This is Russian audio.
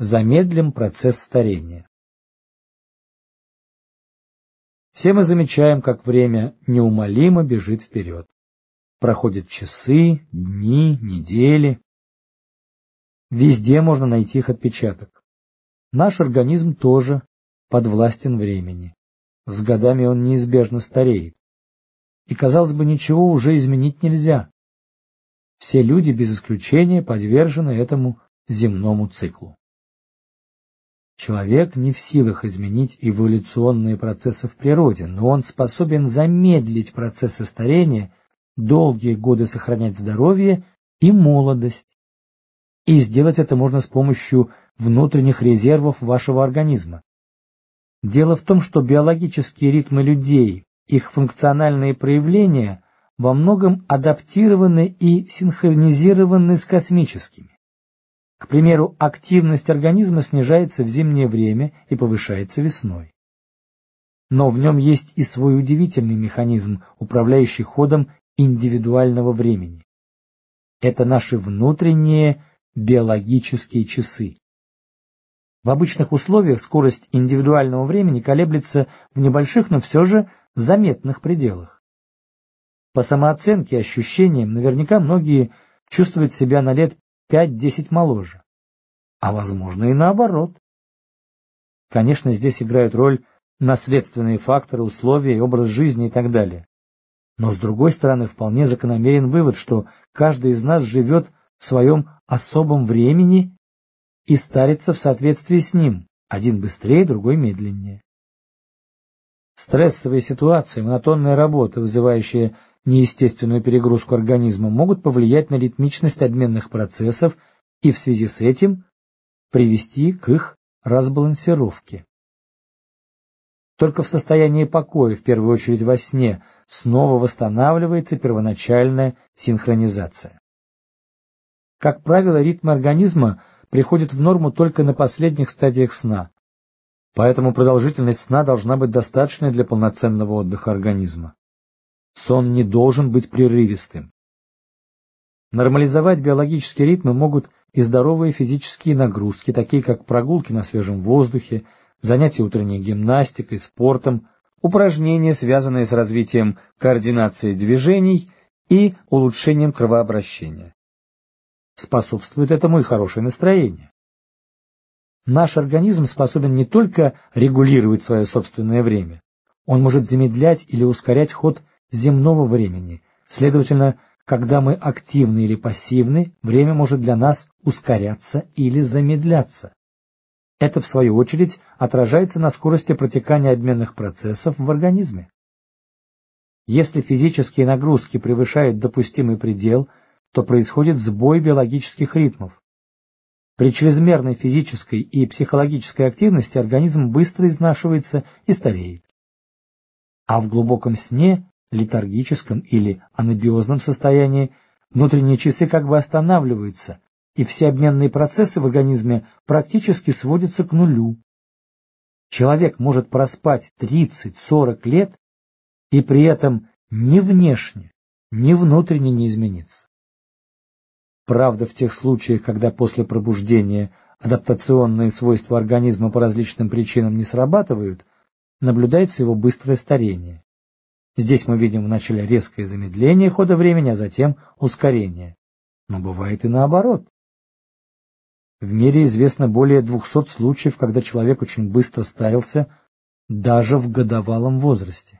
замедлим процесс старения. Все мы замечаем, как время неумолимо бежит вперед. Проходят часы, дни, недели. Везде можно найти их отпечаток. Наш организм тоже подвластен времени. С годами он неизбежно стареет. И, казалось бы, ничего уже изменить нельзя. Все люди без исключения подвержены этому земному циклу. Человек не в силах изменить эволюционные процессы в природе, но он способен замедлить процессы старения, долгие годы сохранять здоровье и молодость. И сделать это можно с помощью внутренних резервов вашего организма. Дело в том, что биологические ритмы людей, их функциональные проявления во многом адаптированы и синхронизированы с космическими. К примеру, активность организма снижается в зимнее время и повышается весной. Но в нем есть и свой удивительный механизм, управляющий ходом индивидуального времени. Это наши внутренние биологические часы. В обычных условиях скорость индивидуального времени колеблется в небольших, но все же заметных пределах. По самооценке и ощущениям наверняка многие чувствуют себя на лет 5-10 моложе. А возможно и наоборот. Конечно, здесь играют роль наследственные факторы, условия, образ жизни и так далее. Но с другой стороны, вполне закономерен вывод, что каждый из нас живет в своем особом времени и старится в соответствии с ним, один быстрее, другой медленнее. Стрессовые ситуации, монотонная работа, вызывающая неестественную перегрузку организма, могут повлиять на ритмичность обменных процессов и в связи с этим привести к их разбалансировке. Только в состоянии покоя, в первую очередь во сне, снова восстанавливается первоначальная синхронизация. Как правило, ритмы организма приходят в норму только на последних стадиях сна, поэтому продолжительность сна должна быть достаточной для полноценного отдыха организма. Сон не должен быть прерывистым. Нормализовать биологические ритмы могут и здоровые физические нагрузки, такие как прогулки на свежем воздухе, занятия утренней гимнастикой, спортом, упражнения, связанные с развитием координации движений и улучшением кровообращения. Способствует этому и хорошее настроение. Наш организм способен не только регулировать свое собственное время, он может замедлять или ускорять ход земного времени. Следовательно, когда мы активны или пассивны, время может для нас ускоряться или замедляться. Это, в свою очередь, отражается на скорости протекания обменных процессов в организме. Если физические нагрузки превышают допустимый предел, то происходит сбой биологических ритмов. При чрезмерной физической и психологической активности организм быстро изнашивается и стареет. А в глубоком сне летаргическом или анабиозном состоянии, внутренние часы как бы останавливаются, и все обменные процессы в организме практически сводятся к нулю. Человек может проспать 30-40 лет и при этом ни внешне, ни внутренне не измениться. Правда, в тех случаях, когда после пробуждения адаптационные свойства организма по различным причинам не срабатывают, наблюдается его быстрое старение. Здесь мы видим вначале резкое замедление хода времени, а затем ускорение. Но бывает и наоборот. В мире известно более 200 случаев, когда человек очень быстро старился даже в годовалом возрасте.